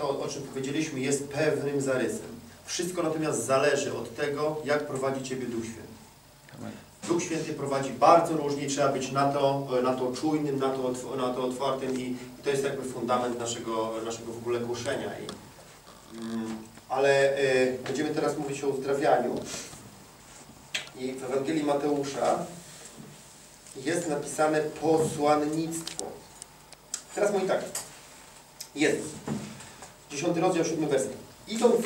to, o czym powiedzieliśmy, jest pewnym zarysem. Wszystko natomiast zależy od tego, jak prowadzi Ciebie Duch Święty. Duch Święty prowadzi bardzo różnie, trzeba być na to, na to czujnym, na to, na to otwartym i, i to jest jakby fundament naszego, naszego w ogóle głoszenia. I, mm, ale y, będziemy teraz mówić o uzdrawianiu. I w Ewangelii Mateusza jest napisane posłannictwo. Teraz mówi tak. Jezus. Dziesiąty rozdział, siódmy werset. Idąc,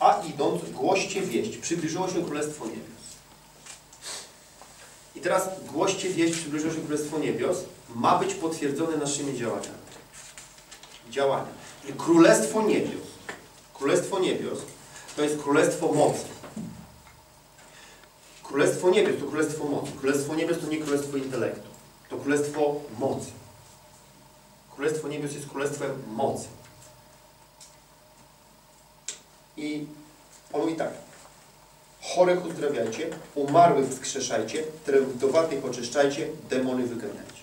a idąc, głoście wieść. Przybliżyło się Królestwo Niebios. I teraz głoście wieść, przybliżyło się Królestwo Niebios, ma być potwierdzone naszymi działaniami. Działania. Czyli Królestwo Niebios. Królestwo Niebios to jest Królestwo Mocy. Królestwo Niebios to Królestwo Mocy. Królestwo Niebios to nie Królestwo Intelektu. To Królestwo Mocy. Królestwo Niebios jest Królestwem Mocy. I on mówi tak. Chorych uzdrawiajcie, umarłych wskrzeszajcie, trędowatych oczyszczajcie, demony wyganiajcie.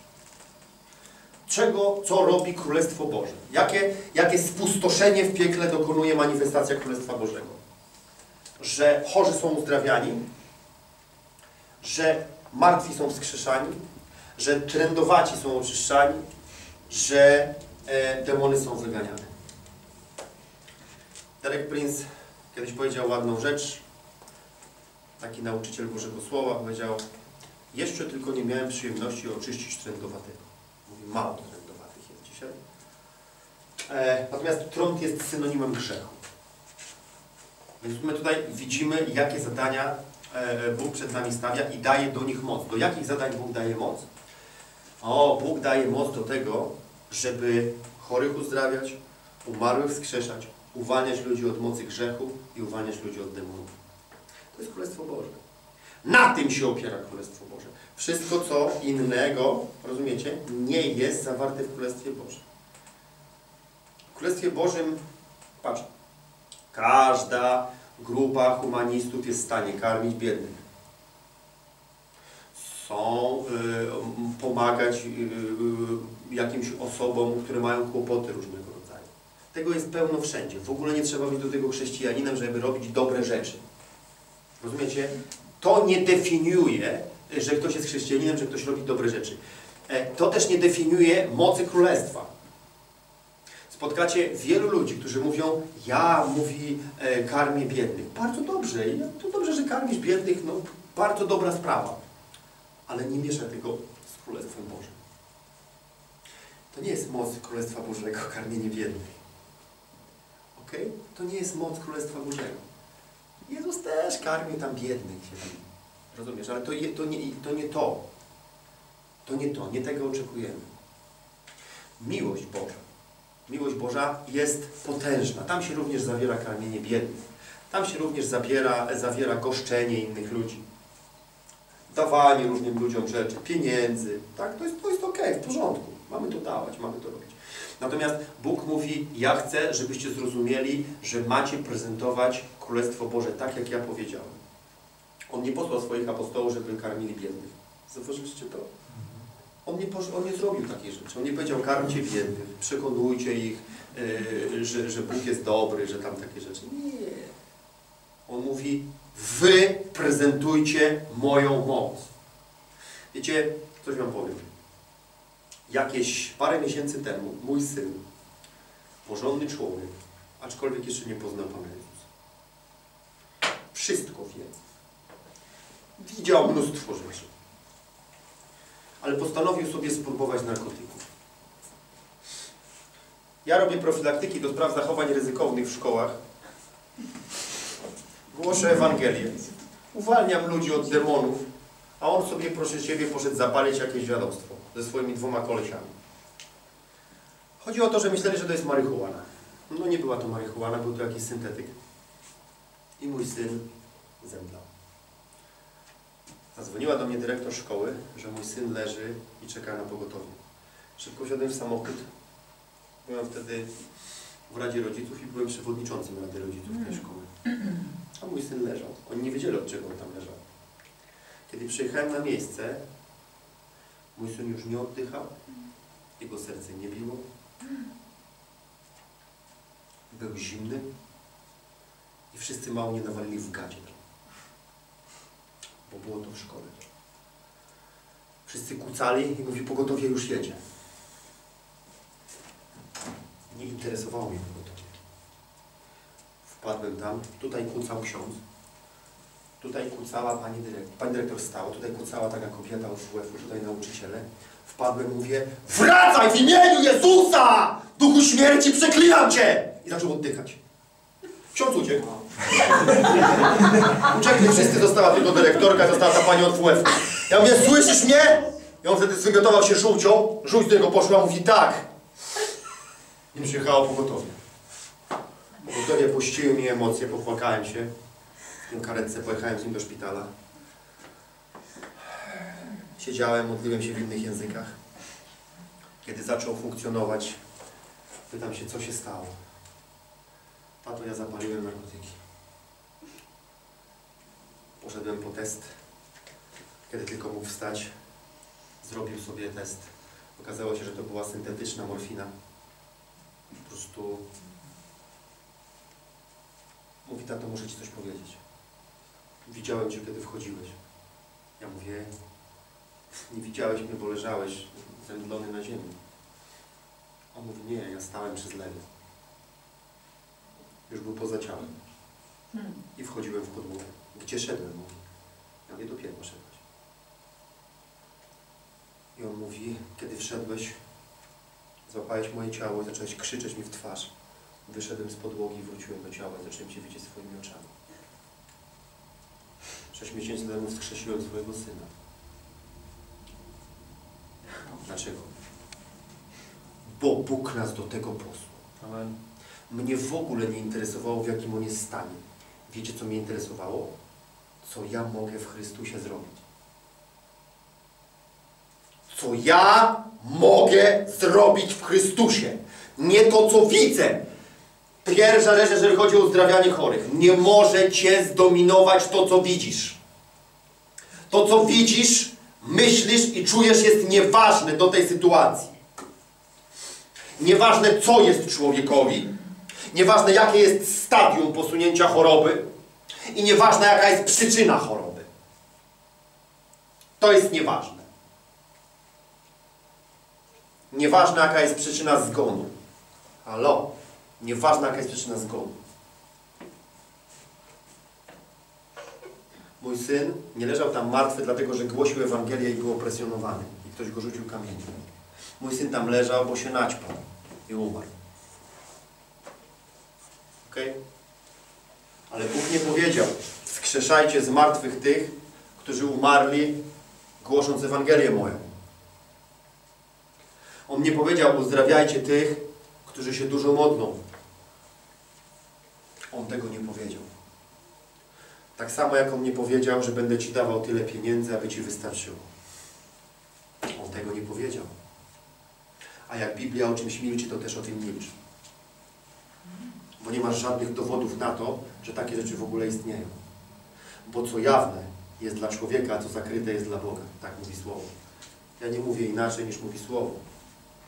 Czego, co robi Królestwo Boże? Jakie, jakie spustoszenie w piekle dokonuje manifestacja Królestwa Bożego? Że chorzy są uzdrawiani, że martwi są wskrzeszani, że trędowaci są oczyszczani, że e, demony są wyganiane. Derek Prince kiedyś powiedział ładną rzecz, taki nauczyciel Bożego Słowa powiedział jeszcze tylko nie miałem przyjemności oczyścić trędowatego. Mówi, mało trędowatych jest dzisiaj. E, natomiast trąd jest synonimem grzechu. Więc my tutaj widzimy, jakie zadania e, Bóg przed nami stawia i daje do nich moc. Do jakich zadań Bóg daje moc? O, Bóg daje moc do tego, żeby chorych uzdrawiać, umarłych wskrzeszać, uwalniać ludzi od mocy grzechu i uwalniać ludzi od demonów. To jest Królestwo Boże. Na tym się opiera Królestwo Boże. Wszystko, co innego, rozumiecie, nie jest zawarte w Królestwie Bożym. W Królestwie Bożym, patrz, każda grupa humanistów jest w stanie karmić biednych. Są, y, pomagać y, y, jakimś osobom, które mają kłopoty różnego. Tego jest pełno wszędzie. W ogóle nie trzeba być do tego chrześcijaninem, żeby robić dobre rzeczy. Rozumiecie? To nie definiuje, że ktoś jest chrześcijaninem, że ktoś robi dobre rzeczy. E, To też nie definiuje mocy królestwa. Spotkacie wielu ludzi, którzy mówią, ja, mówi, e, karmię biednych. Bardzo dobrze, to dobrze, że karmisz biednych, no bardzo dobra sprawa. Ale nie miesza tego z Królestwem Bożym. To nie jest moc Królestwa Bożego, karmienie biednych. Ok? To nie jest moc Królestwa Bożego. Jezus też karmił tam biednych. Się rozumiesz? Ale to, je, to, nie, to nie to. To nie to. Nie tego oczekujemy. Miłość Boża. Miłość Boża jest potężna. Tam się również zawiera karmienie biednych. Tam się również zabiera, zawiera goszczenie innych ludzi. Dawanie różnym ludziom rzeczy, pieniędzy. Tak? To jest, to jest w porządku. Mamy to dawać, mamy to robić. Natomiast Bóg mówi, ja chcę, żebyście zrozumieli, że macie prezentować Królestwo Boże tak, jak ja powiedziałem. On nie posłał swoich apostołów, żeby karmili biednych. Zauważyliście to? On nie, on nie zrobił takiej rzeczy. On nie powiedział, karmcie biednych, przekonujcie ich, yy, że, że Bóg jest dobry, że tam takie rzeczy. Nie. On mówi, wy prezentujcie moją moc. Wiecie, coś wam powiem. Jakieś parę miesięcy temu mój syn, porządny człowiek, aczkolwiek jeszcze nie poznał Pana Jezusa. Wszystko wie. Widział mnóstwo rzeczy. Ale postanowił sobie spróbować narkotyków. Ja robię profilaktyki do spraw zachowań ryzykownych w szkołach. Głoszę Ewangelię. Uwalniam ludzi od demonów, a on sobie, proszę Ciebie, poszedł zapalić jakieś wiadomstwo ze swoimi dwoma kolesiami. Chodzi o to, że myśleli, że to jest marihuana. No nie była to marihuana, był to jakiś syntetyk. I mój syn zemdlał. Zadzwoniła do mnie dyrektor szkoły, że mój syn leży i czeka na pogotowie. Szybko wsiadłem w samochód. Byłem wtedy w Radzie Rodziców i byłem przewodniczącym Rady Rodziców tej szkoły. A mój syn leżał. Oni nie wiedzieli, od czego on tam leżał. Kiedy przyjechałem na miejsce, mój syn już nie oddychał, jego serce nie biło. Był zimny i wszyscy mało nie nawalili w gadzie. Bo było to w szkole. Wszyscy kucali i mówi, pogotowie już jedzie. Nie interesowało mnie pogotowie. Wpadłem tam, tutaj kucał ksiądz, tutaj kucała pani dyrektor, pani dyrektor stała, tutaj kucała taka kobieta od WF-u, tutaj nauczyciele. Wpadłem, mówię, wracaj w imieniu Jezusa! Duchu śmierci, przeklinam Cię! I zaczął oddychać. Ksiądz uciekł. Uciekli wszyscy, została tylko dyrektorka, została ta pani od WF. Ja mówię, słyszysz mnie? I on wtedy zwymiotował się żółcią, żółć do niego poszła, mówi tak. I przyjechało pogotowie. Pogotowie puściły mi emocje, popłakałem się. Tym karetce pojechałem z nim do szpitala. Siedziałem, modliłem się w innych językach. Kiedy zaczął funkcjonować, pytam się, co się stało. Tato, ja zapaliłem narkotyki. Poszedłem po test. Kiedy tylko mógł wstać, zrobił sobie test. Okazało się, że to była syntetyczna morfina. Po prostu mówi, tato, muszę Ci coś powiedzieć. Widziałem Cię, kiedy wchodziłeś. Ja mówię, nie widziałeś mnie, bo leżałeś zemdlony na ziemi. On mówi, nie, ja stałem przy zlewie. Już był poza ciałem. I wchodziłem w podłogę. Gdzie szedłem? Mówi. Ja mówię, do piekła szedłeś. I on mówi, kiedy wszedłeś, złapałeś moje ciało i zacząłeś krzyczeć mi w twarz. Wyszedłem z podłogi, wróciłem do ciała i zacząłem Cię widzieć swoimi oczami. Sześć miesięcy temu wskrzesiłem swojego syna. Dlaczego? Bo Bóg nas do tego posłał. Amen. Mnie w ogóle nie interesowało, w jakim on jest stanie. Wiecie, co mnie interesowało? Co ja mogę w Chrystusie zrobić. Co ja mogę zrobić w Chrystusie. Nie to, co widzę. Pierwsza rzecz, jeżeli chodzi o uzdrawianie chorych. Nie może Cię zdominować to, co widzisz. To, co widzisz, myślisz i czujesz jest nieważne do tej sytuacji. Nieważne, co jest człowiekowi, nieważne, jakie jest stadium posunięcia choroby i nieważne, jaka jest przyczyna choroby. To jest nieważne. Nieważne, jaka jest przyczyna zgonu. Halo? Nieważne, jaka jest przyczyna zgonu. Mój syn nie leżał tam martwy, dlatego że głosił Ewangelię i był opresjonowany. I ktoś go rzucił kamieniem. Mój syn tam leżał, bo się naćpał i umarł. Okej? Ale Bóg nie powiedział, wskrzeszajcie z martwych tych, którzy umarli, głosząc Ewangelię moją. On nie powiedział, uzdrawiajcie tych, którzy się dużo modlą. Tego nie powiedział. Tak samo jak On nie powiedział, że będę Ci dawał tyle pieniędzy, aby Ci wystarczyło. On tego nie powiedział. A jak Biblia o czymś milczy, to też o tym milczy. Bo nie masz żadnych dowodów na to, że takie rzeczy w ogóle istnieją. Bo co jawne jest dla człowieka, a co zakryte jest dla Boga. Tak mówi Słowo. Ja nie mówię inaczej niż mówi Słowo.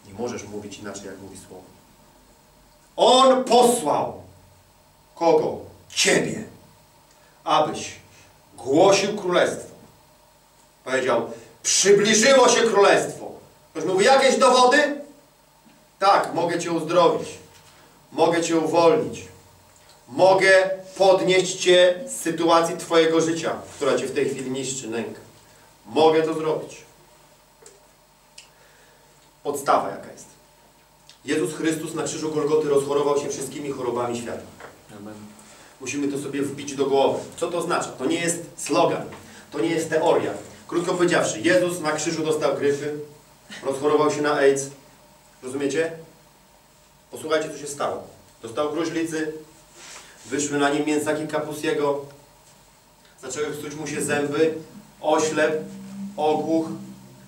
Nie możesz mówić inaczej, jak mówi Słowo. On posłał kogo? Ciebie, abyś głosił królestwo. Powiedział, przybliżyło się królestwo. Ktoś mówi, jakieś dowody? Tak, mogę Cię uzdrowić. Mogę Cię uwolnić. Mogę podnieść Cię z sytuacji Twojego życia, która Cię w tej chwili niszczy, nęka. Mogę to zrobić. Podstawa jaka jest? Jezus Chrystus na krzyżu Golgoty rozchorował się wszystkimi chorobami świata. Amen. Musimy to sobie wbić do głowy. Co to oznacza? To nie jest slogan, to nie jest teoria. Krótko powiedziawszy, Jezus na krzyżu dostał gryfy, rozchorował się na AIDS. Rozumiecie? Posłuchajcie, co się stało. Dostał gruźlicy, wyszły na nim mięsaki kapusiego, zaczęły psuć mu się zęby, oślep, ogłuch.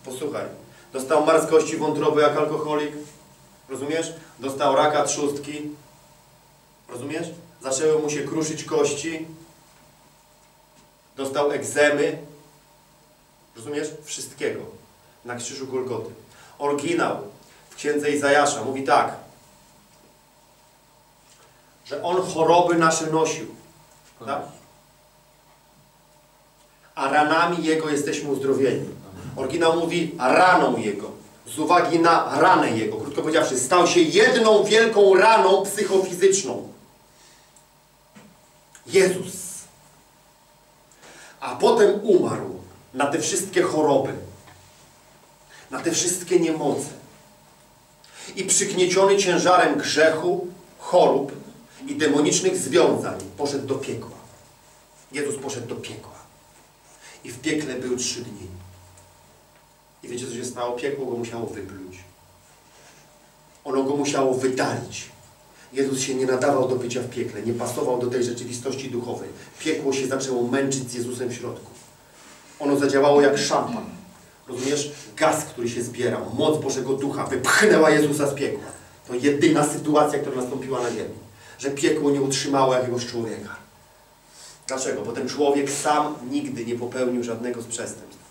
Posłuchaj. Dostał marskości wątroby jak alkoholik. Rozumiesz? Dostał raka trzustki. Rozumiesz? Zaczęły mu się kruszyć kości. Dostał egzemy. Rozumiesz? Wszystkiego. Na krzyżu Golgoty. Oryginał w księdze Izajasza mówi tak. że On choroby nasze nosił. Tak? A ranami Jego jesteśmy uzdrowieni. Oryginał mówi raną Jego. Z uwagi na ranę Jego. Krótko powiedziawszy, stał się jedną wielką raną psychofizyczną. Jezus. A potem umarł na te wszystkie choroby. Na te wszystkie niemoce. I przygnieciony ciężarem grzechu, chorób i demonicznych związań poszedł do piekła. Jezus poszedł do piekła. I w piekle był trzy dni. I wiecie, co się stało? Piekło go musiało wypluć. Ono go musiało wydalić. Jezus się nie nadawał do bycia w piekle, nie pasował do tej rzeczywistości duchowej. Piekło się zaczęło męczyć z Jezusem w środku. Ono zadziałało jak szampan. Rozumiesz? Gaz, który się zbierał, moc Bożego Ducha wypchnęła Jezusa z piekła. To jedyna sytuacja, która nastąpiła na ziemi. Że piekło nie utrzymało jakiegoś człowieka. Dlaczego? Bo ten człowiek sam nigdy nie popełnił żadnego z przestępstw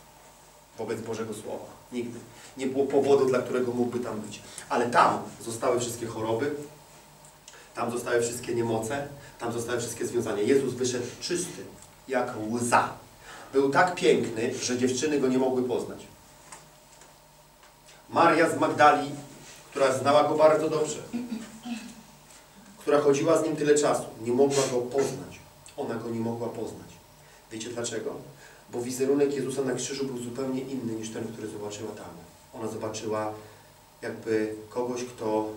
wobec Bożego Słowa. Nigdy. Nie było powodu, dla którego mógłby tam być. Ale tam zostały wszystkie choroby, tam zostały wszystkie niemoce, tam zostały wszystkie związania. Jezus wyszedł czysty, jak łza. Był tak piękny, że dziewczyny go nie mogły poznać. Maria z Magdali, która znała go bardzo dobrze, która chodziła z nim tyle czasu, nie mogła go poznać. Ona go nie mogła poznać. Wiecie dlaczego? Bo wizerunek Jezusa na krzyżu był zupełnie inny niż ten, który zobaczyła tam. Ona zobaczyła jakby kogoś, kto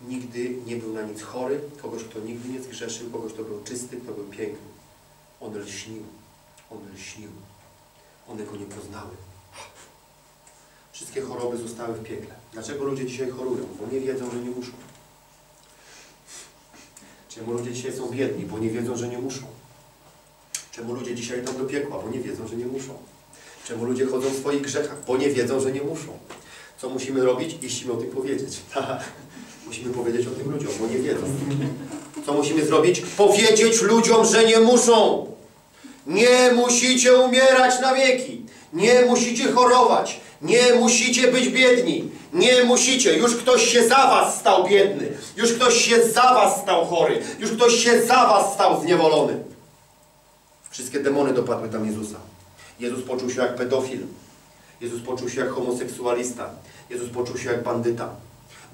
nigdy nie był na nic chory, kogoś, kto nigdy nie zgrzeszył, kogoś, kto był czysty, kto był piękny. On lśnił. On lśnił. One go nie poznały. Wszystkie choroby zostały w piekle. Dlaczego ludzie dzisiaj chorują? Bo nie wiedzą, że nie muszą. Czemu ludzie dzisiaj są biedni? Bo nie wiedzą, że nie muszą. Czemu ludzie dzisiaj idą do piekła? Bo nie wiedzą, że nie muszą. Czemu ludzie chodzą w swoich grzechach? Bo nie wiedzą, że nie muszą. Co musimy robić? Iść im o tym powiedzieć. musimy powiedzieć o tym ludziom, bo nie wiedzą. Co musimy zrobić? Powiedzieć ludziom, że nie muszą. Nie musicie umierać na wieki. Nie musicie chorować. Nie musicie być biedni. Nie musicie. Już ktoś się za was stał biedny. Już ktoś się za was stał chory. Już ktoś się za was stał zniewolony. Wszystkie demony dopadły tam Jezusa. Jezus poczuł się jak pedofil. Jezus poczuł się jak homoseksualista. Jezus poczuł się jak bandyta.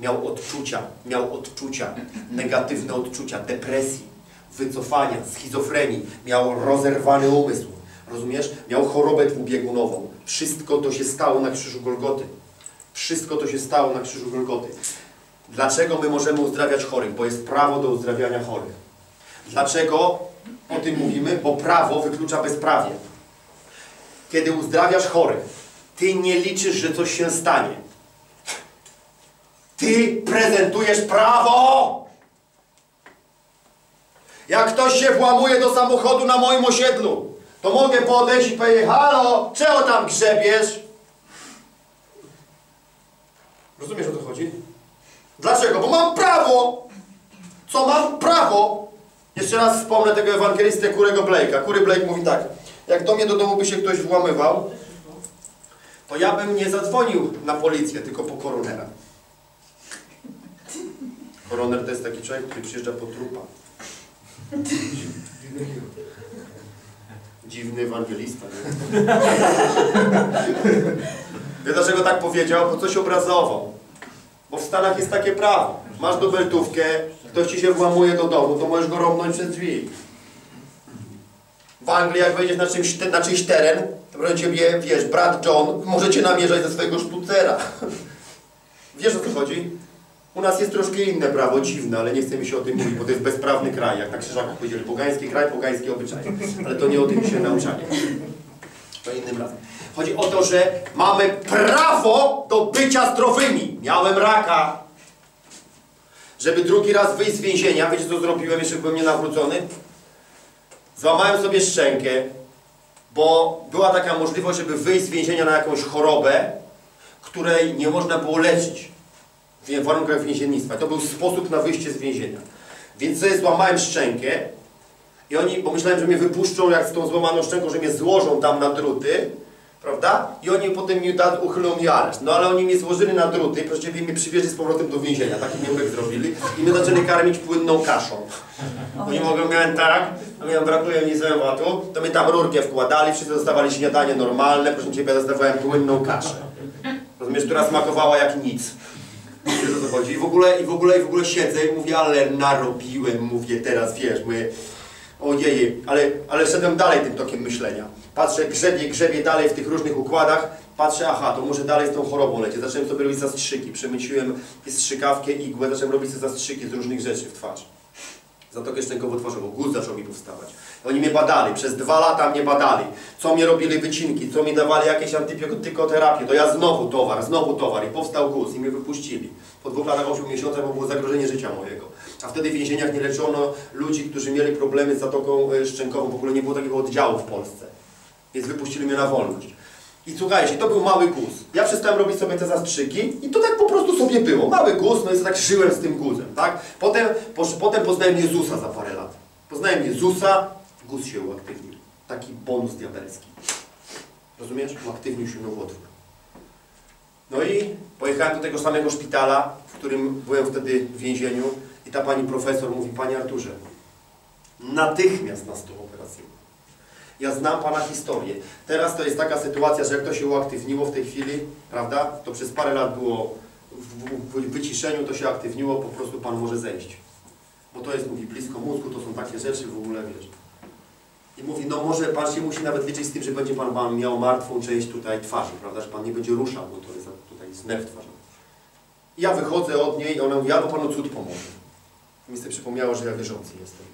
Miał odczucia, miał odczucia, negatywne odczucia, depresji, wycofania, schizofrenii. Miał rozerwany umysł. Rozumiesz? Miał chorobę dwubiegunową. Wszystko to się stało na krzyżu Golgoty. Wszystko to się stało na krzyżu Golgoty. Dlaczego my możemy uzdrawiać chorych? Bo jest prawo do uzdrawiania chorych. Dlaczego o tym mówimy? Bo prawo wyklucza bezprawie. Kiedy uzdrawiasz chorych, ty nie liczysz, że coś się stanie. Ty prezentujesz prawo! Jak ktoś się włamuje do samochodu na moim osiedlu, to mogę podejść i powiedzieć, halo, czego tam grzebiesz? Rozumiesz o co chodzi? Dlaczego? Bo mam prawo! Co mam prawo? Jeszcze raz wspomnę tego ewangelistę Kurego Blake'a. Kury Blake mówi tak, jak do mnie do domu by się ktoś włamywał, to ja bym nie zadzwonił na policję, tylko po koronera. Koroner to jest taki człowiek, który przyjeżdża po trupa. Dziwny ewangelista. Wie dlaczego tak powiedział? Bo coś obrazował. Bo w Stanach jest takie prawo. Masz dubeltówkę, ktoś ci się włamuje do domu, to możesz go robnąć przez drzwi. W Anglii, jak wejdziesz na, czymś, na czyjś teren, to będzie ciebie, wiesz, brat John, możecie namierzać ze swojego sztucera. Wiesz o co chodzi? U nas jest troszkę inne prawo, dziwne, ale nie chcę mi się o tym mówić, bo to jest bezprawny kraj, jak na krzyżaku powiedzieli, pogański kraj, pogańskie obyczaje. Ale to nie o tym się nauczanie. To innym razem. Chodzi o to, że mamy prawo do bycia zdrowymi. Miałem raka. Żeby drugi raz wyjść z więzienia, wiecie co zrobiłem, jeszcze byłem nienawrócony? Złamałem sobie szczękę, bo była taka możliwość, żeby wyjść z więzienia na jakąś chorobę, której nie można było leczyć w warunkach więziennictwa. To był sposób na wyjście z więzienia. Więc sobie złamałem szczękę i oni, bo myślałem, że mnie wypuszczą jak z tą złamaną szczęką, że mnie złożą tam na druty Prawda? I oni potem mi uchylą mi areszt. No ale oni mnie złożyli na druty, Ciebie mnie przywieźli z powrotem do więzienia. Taki miębek zrobili. I mnie zaczęli karmić płynną kaszą. Oni mogą miałem tak, a miałem brakuje mi zębatu, to my tam rurkę wkładali, wszyscy dostawali śniadanie normalne, proszę Ciebie, dostawałem płynną kaszę. Rozumiesz, która smakowała jak nic. Wiesz o co chodzi? I w ogóle, i w ogóle, i w ogóle siedzę i mówię, ale narobiłem, mówię teraz, wiesz, mówię, ojej, ale, ale szedłem dalej tym tokiem myślenia. Patrzę, grzebie, grzebie dalej w tych różnych układach, patrzę, aha, to może dalej z tą chorobą leci. Zacząłem sobie robić zastrzyki, przemyciłem strzykawkę, igłę, zacząłem robić sobie zastrzyki z różnych rzeczy w twarz. Zatokę szczękowo-twarzową, guz zaczął mi powstawać. Oni mnie badali, przez dwa lata mnie badali. Co mi robili wycinki, co mi dawali jakieś antybiotykoterapię, to ja znowu towar, znowu towar i powstał guz i mnie wypuścili. Po dwóch latach, 8 miesiącach, bo było zagrożenie życia mojego. A wtedy w więzieniach nie leczono ludzi, którzy mieli problemy z zatoką e, szczękową. W ogóle nie było takiego oddziału w Polsce. Więc wypuścili mnie na wolność. I słuchajcie, to był mały guz. Ja przestałem robić sobie te zastrzyki i to tak po prostu sobie było. Mały guz, no i tak żyłem z tym guzem, tak? Potem, posz, potem poznałem Jezusa za parę lat. Poznałem Jezusa, guz się uaktywnił. Taki bonus diabelski. Rozumiesz? Uaktywnił się nowotwór. No i pojechałem do tego samego szpitala, w którym byłem wtedy w więzieniu i ta pani profesor mówi, Panie Arturze, natychmiast na stół operacyjny. Ja znam Pana historię. Teraz to jest taka sytuacja, że jak to się uaktywniło w tej chwili, prawda, to przez parę lat było w, wyciszeniu, to się aktywniło, po prostu Pan może zejść. Bo to jest, mówi, blisko mózgu, to są takie rzeczy w ogóle, wiesz. I mówi, no może Pan się musi nawet liczyć z tym, że będzie Pan, pan miał martwą część tutaj twarzy, prawda, że Pan nie będzie ruszał, bo to jest tutaj jest nerw twarzowy. I ja wychodzę od niej ona mówi, albo Panu cud pomoże. Mi sobie przypomniało, że ja wierzący jestem.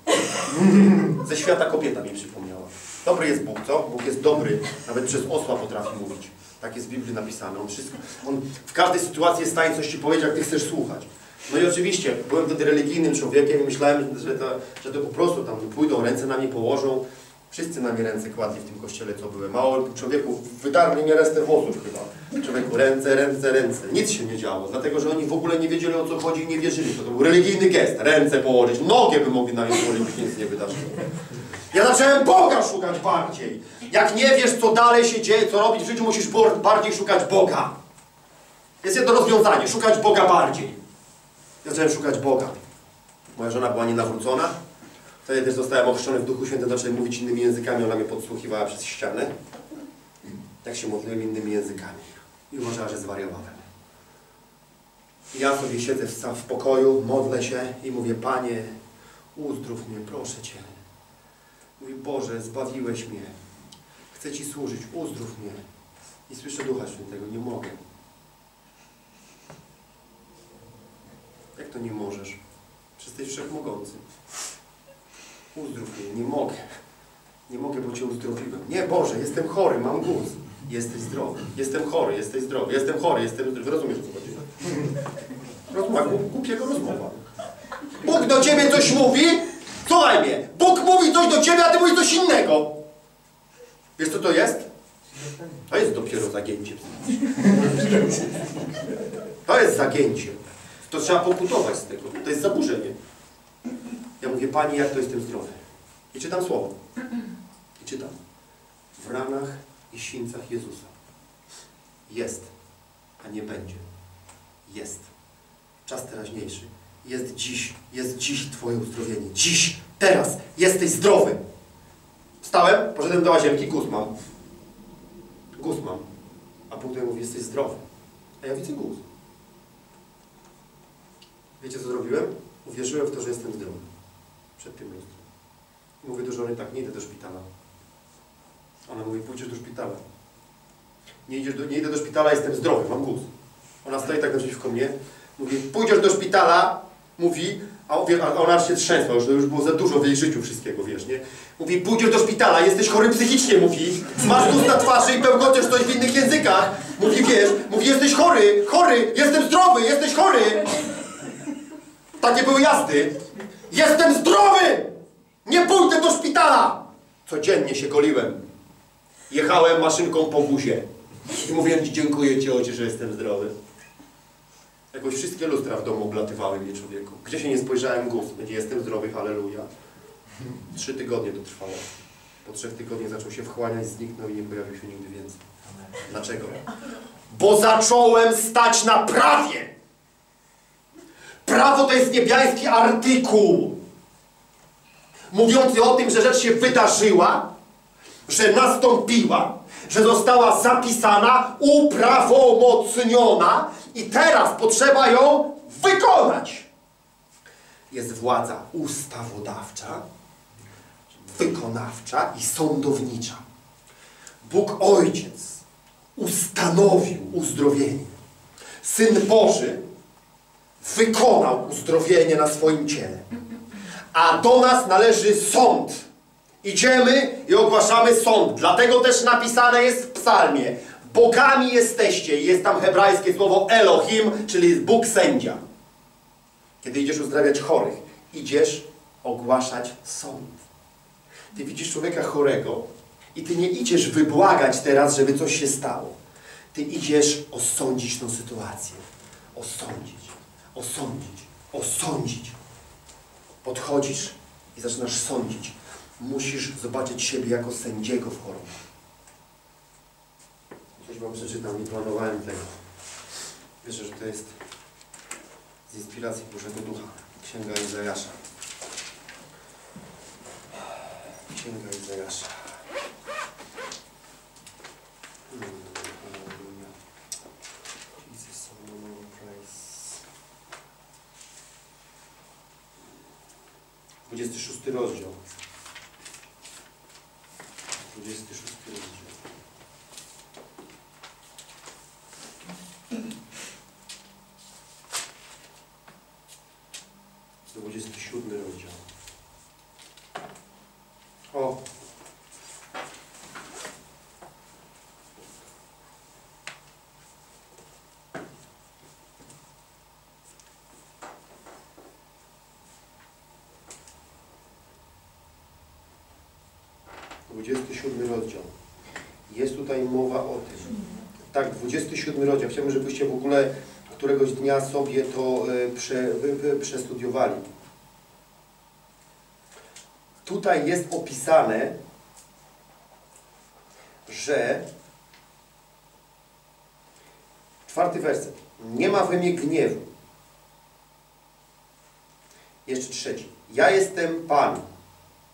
Ze świata kobieta mi przypomniała. Dobry jest Bóg, co? Bóg jest dobry. Nawet przez osła potrafi mówić. Tak jest w Biblii napisane. On, wszystko, on w każdej sytuacji jest w stanie coś Ci powiedzieć, jak Ty chcesz słuchać. No i oczywiście, byłem wtedy religijnym człowiekiem i myślałem, że to, że to po prostu tam pójdą, ręce na mnie położą. Wszyscy na mnie ręce kładli w tym kościele, co byłem. Mało człowieku, wytarli mnie resztę włosów chyba. Człowieku, ręce, ręce, ręce. Nic się nie działo, dlatego że oni w ogóle nie wiedzieli o co chodzi i nie wierzyli. To, to był religijny gest. Ręce położyć, nogę by mogli na mnie położyć, nic nie wydarzyło. Ja zacząłem Boga szukać bardziej. Jak nie wiesz, co dalej się dzieje, co robić w życiu, musisz bardziej szukać Boga. Jest jedno rozwiązanie, szukać Boga bardziej. Ja zacząłem szukać Boga. Moja żona była nienawrócona. Wtedy też zostałem ochrzczony w Duchu Świętym, zacząłem mówić innymi językami, ona mnie podsłuchiwała przez ścianę. Tak się modliłem innymi językami. I uważała, że zwariowałem. Ja sobie siedzę w, w pokoju, modlę się i mówię, Panie, uzdrów mnie, proszę Cię. Mówi, Boże, zbawiłeś mnie. Chcę Ci służyć, uzdrów mnie. I słyszę Ducha Świętego, nie mogę. Jak to nie możesz? Przecież jesteś wszechmogący. Uzdrów mnie, nie mogę. Nie mogę, bo Cię uzdrowiłem. Nie, Boże, jestem chory, mam guz. Jesteś zdrowy. Jestem chory, jesteś zdrowy. Jestem chory, jestem zdrowy. Rozumiesz, co chodzi? Rozmowa, głupiego rozmowa. Bóg do Ciebie coś mówi, Słuchaj mnie, Bóg mówi coś do Ciebie, a Ty mówisz coś innego. Wiesz co to jest? To jest dopiero zagięcie. To jest zagięcie. To trzeba pokutować z tego. To jest zaburzenie. Ja mówię, Pani, jak to jestem zdrowy? I czytam słowo. I czytam. W ranach i sińcach Jezusa. Jest, a nie będzie. Jest. Czas teraźniejszy. Jest dziś, jest dziś Twoje uzdrowienie. Dziś, teraz, jesteś zdrowy. Wstałem, poszedłem do łazienki, guz mam. Guz mam. A Bóg mówi, jesteś zdrowy. A ja widzę guz. Wiecie, co zrobiłem? Uwierzyłem w to, że jestem zdrowy. Przed tym. Mówię do żony, tak, nie idę do szpitala. Ona mówi, pójdziesz do szpitala. Nie, idziesz do, nie idę do szpitala, jestem zdrowy, mam guz. Ona stoi tak naprzeciwko mnie, mówi, pójdziesz do szpitala, mówi, a, ona się trzęsła, już, już było za dużo w jej życiu wszystkiego, wiesz, nie? Mówi, pójdziesz do szpitala, jesteś chory psychicznie, mówi, masz guz na twarzy i bełkoczesz coś w innych językach. Mówi, wiesz, mówi, jesteś chory, chory, jestem zdrowy, jesteś chory. Takie były jazdy. Jestem zdrowy! Nie pójdę do szpitala! Codziennie się goliłem. Jechałem maszynką po buzie. I mówiłem Ci, dziękuję Ci, Ojcze, że jestem zdrowy. Jakoś wszystkie lustra w domu oblatywały mnie człowieku. Gdzie się nie spojrzałem, guz. Będzie jestem zdrowy, halleluja. Trzy tygodnie to trwało. Po trzech tygodniach zaczął się wchłaniać, zniknął i nie pojawił się nigdy więcej. Dlaczego? Bo zacząłem stać na prawie. Prawo to jest niebiański artykuł. Mówiący o tym, że rzecz się wydarzyła, że nastąpiła, że została zapisana, uprawomocniona i teraz potrzeba ją wykonać. Jest władza ustawodawcza, wykonawcza i sądownicza. Bóg Ojciec ustanowił uzdrowienie. Syn Boży wykonał uzdrowienie na swoim ciele. A do nas należy sąd. Idziemy i ogłaszamy sąd. Dlatego też napisane jest w psalmie. Bogami jesteście. Jest tam hebrajskie słowo Elohim, czyli Bóg sędzia. Kiedy idziesz uzdrawiać chorych, idziesz ogłaszać sąd. Ty widzisz człowieka chorego i ty nie idziesz wybłagać teraz, żeby coś się stało. Ty idziesz osądzić tą sytuację. Osądzić, osądzić, osądzić. Podchodzisz i zaczynasz sądzić. Musisz zobaczyć siebie jako sędziego w chorobie. Coś wam przeczytam, nie planowałem tego. Wierzę, że to jest z inspiracji Bożego Ducha. Księga Izajasza. Księga Izajasza. Hmm, 26 rozdział. 26 rozdział. 27 rozdział. Jest tutaj mowa o tym. Tak, 27 rozdział. Chciałbym, żebyście w ogóle któregoś dnia sobie to e, prze, przestudiowali. Tutaj jest opisane, że czwarty werset. Nie ma we mnie gniewu. Jeszcze trzeci. Ja jestem Pan,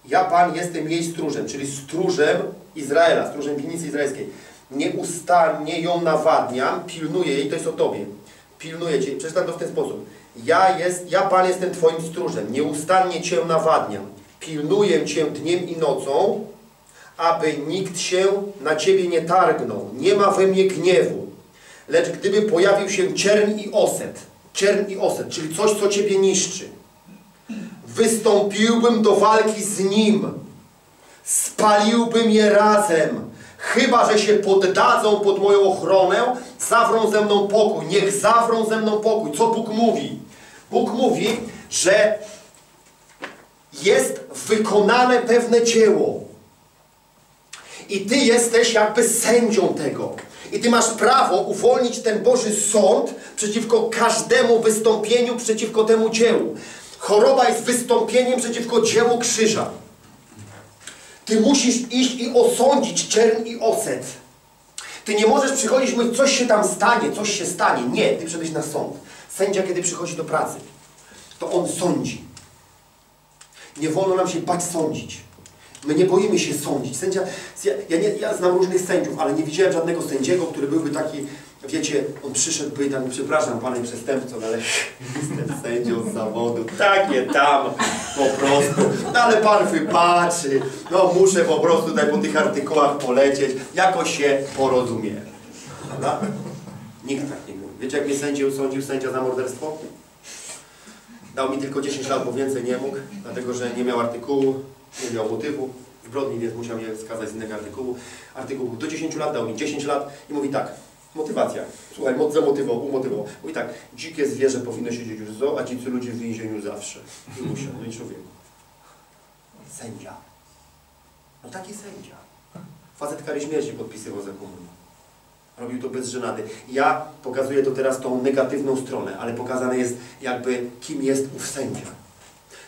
ja Pan jestem jej stróżem, czyli stróżem Izraela, stróżem winnicy izraelskiej. Nieustannie ją nawadniam, pilnuję jej, to jest o Tobie. Pilnuję Cię. Przeczytam to w ten sposób. Ja, jest, ja Pan jestem Twoim stróżem. Nieustannie Cię nawadniam. Pilnuję Cię dniem i nocą, aby nikt się na Ciebie nie targnął. Nie ma we mnie gniewu. Lecz gdyby pojawił się ciern i oset, ciern i oset, czyli coś, co Ciebie niszczy, wystąpiłbym do walki z nim, spaliłbym je razem, chyba że się poddadzą pod moją ochronę, zawrą ze mną pokój, niech zawrą ze mną pokój. Co Bóg mówi? Bóg mówi, że jest wykonane pewne dzieło. I Ty jesteś jakby sędzią tego. I Ty masz prawo uwolnić ten Boży sąd przeciwko każdemu wystąpieniu, przeciwko temu dziełu. Choroba jest wystąpieniem przeciwko dziełu krzyża. Ty musisz iść i osądzić czern i oset. Ty nie możesz przychodzić i mówić, coś się tam stanie, coś się stanie. Nie, ty przyszedłeś na sąd. Sędzia, kiedy przychodzi do pracy, to on sądzi. Nie wolno nam się bać sądzić. My nie boimy się sądzić. Sędzia, ja, nie, ja znam różnych sędziów, ale nie widziałem żadnego sędziego, który byłby taki, wiecie, on przyszedł, by tam, przepraszam panie przestępco, ale jestem sędzią z zawodu, takie tam, po prostu, no ale pan wybaczy, no muszę po prostu tutaj po tych artykułach polecieć, jakoś się porozumie. Prawda? Nikt tak nie mówi. Wiecie, jak mnie sędził, sądził sędzia za morderstwo? Dał mi tylko 10 lat, bo więcej nie mógł, dlatego że nie miał artykułu, nie miał motywu zbrodni, więc musiał mnie skazać z innego artykułu. Artykuł był do 10 lat, dał mi 10 lat i mówi tak, motywacja. Słuchaj, mod zamotywował, umotywował. Mówi tak, dzikie zwierzę powinno siedzieć w zoo, a dzicy ludzie w więzieniu zawsze. I musiał, no i człowieku. Sędzia. No taki sędzia. Facet kary śmierci podpisywał za komunię. Robił to bez żenady. Ja pokazuję to teraz tą negatywną stronę, ale pokazane jest jakby kim jest ów sędzia.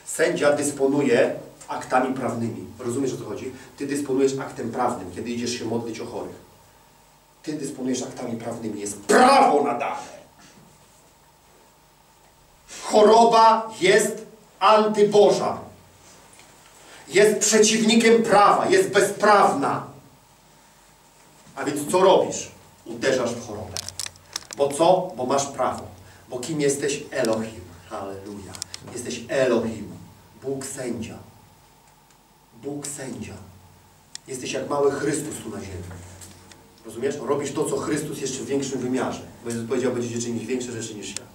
Sędzia dysponuje aktami prawnymi. Rozumiesz o co chodzi? Ty dysponujesz aktem prawnym, kiedy idziesz się modlić o chorych. Ty dysponujesz aktami prawnymi, jest prawo nadane. Choroba jest antyboża. Jest przeciwnikiem prawa, jest bezprawna. A więc co robisz? Uderzasz w chorobę. Bo co? Bo masz prawo. Bo kim jesteś? Elohim. Halleluja. Jesteś Elohim. Bóg sędzia. Bóg sędzia. Jesteś jak mały Chrystus tu na ziemi. Rozumiesz? Robisz to, co Chrystus jeszcze w większym wymiarze. Bo Jezus powiedział, będziecie czynić większe rzeczy niż ja.